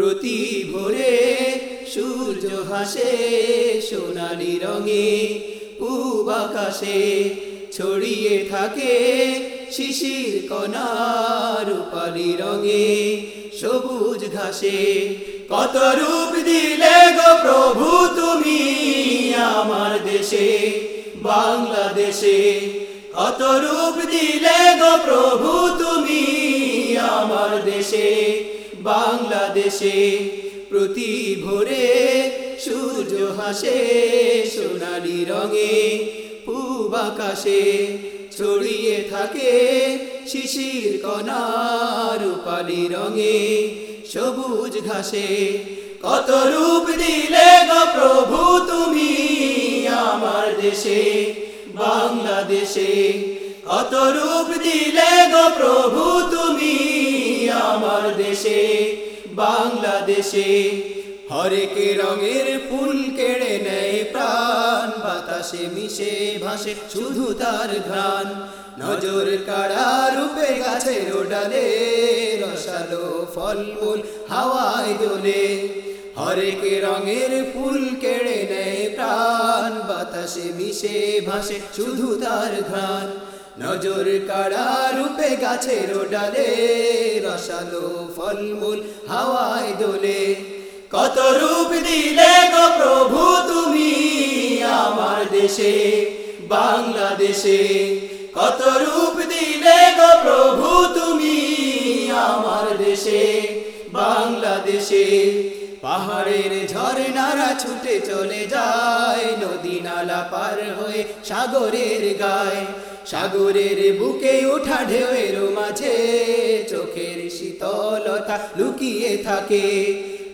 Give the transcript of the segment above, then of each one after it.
প্রতি ভোরে সূর্য হাসে সোনালি রঙে, পূব আকাশে ছড়িয়ে থাকে শিশির কণা রূপালি রঙে। সবুজ ঘাসে কত রূপ দিলে গো প্রভু তুমি আমার দেশে? বাংলাদেশে কত রূপ দিলে গো প্রভু তুমি বাংলাদেশে প্রতি ভোরে সূর্য হাসে সোনালি রঙে পূব আকাশে ছড়িয়ে থাকে শিশির কণা রূপালি রঙে সবুজ ঘাসে। কত রূপ দিলে গো প্রভু তুমি আমার দেশে, বাংলাদেশে। কত রূপ দিলে গো প্রভু দেশে বাংলাদেশে হরেক রঙের ফুল কেড়ে নেয় প্রাণ, বাতাসে মিশে ভাসে শুধু তার ঘ্রাণ। নজর কাড়া রূপে গাছের ডালে রসালো ফলমূল হাওয়ায় দোলে। হরেক রঙের ফুল কেড়ে নেয় প্রাণ, বাতাসে মিশে ভাসে শুধু তার ঘ্রাণ। নজর কাড়া রূপে গাছের ডালে রসালো ফলমূল হাওয়ায় দোলে। কত রূপ দিলে গো প্রভু তুমি আমার দেশে, বাংলাদেশে। কত রূপ দিলে গো প্রভু তুমি আমার দেশে, বাংলাদেশে। পাহাড়ের ঝরনারা ছুটে চলে যায়, নদী নালা পার হয়ে সাগরের গায়ে। সাগরের বুকে ওঠা ঢেউয়ের মাঝে চোখের শীতলতা লুকিয়ে থাকে।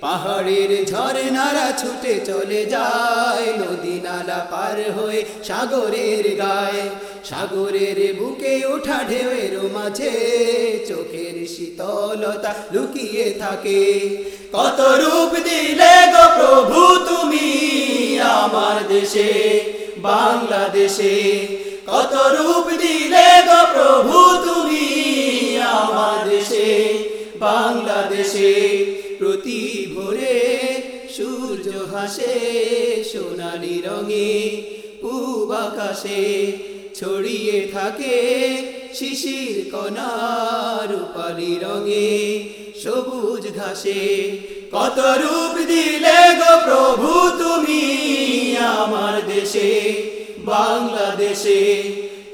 পাহাড়ের ঝরনারা ছুটে চলে যায়, নদী নালা পার হয়ে সাগরের গায়। সাগরের বুকে ওঠা ঢেউয়ের মাঝে চোখের শীতলতা লুকিয়ে থাকে। কত রূপ দিলে গো প্রভু তুমি আমার দেশে, বাংলাদেশে? কত রূপ দিলে সূর্য হাসে সোনালি রঙে, পূব আকাশে ছড়িয়ে থাকে শিশির কণা রূপালি রঙে। সবুজ ঘাসে কত রূপ দিলে গো প্রভু তুমি আমার দেশে? বাংলাদেশে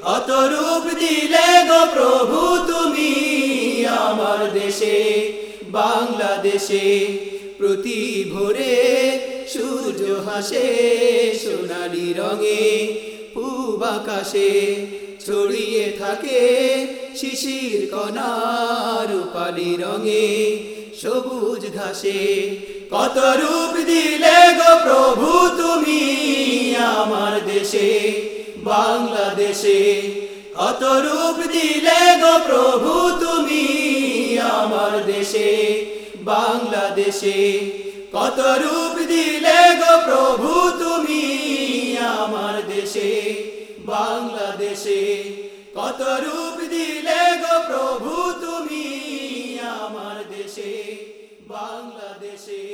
কত রূপ দিলে গো প্রভু তুমি আমার দেশে? বাংলাদেশে প্রতি ভোরে সূর্য হাসে সোনালি রঙে, পূব আকাশে ছড়িয়ে থাকে শিশির কণা রূপালি রঙে, সবুজ ঘাসে। কত রূপ দিলে গো প্রভু তুমি আমার দেশে, বাংলাদেশে। কত রূপ দিলে গো প্রভু তুমি আমার দেশে। বাংলাদেশে। কত রূপ দিলে গো প্রভু তুমি আমার দেশে, বাংলাদেশে। কত রূপ দিলে গো প্রভু তুমি আমার দেশে, বাংলাদেশে।